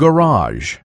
Garage.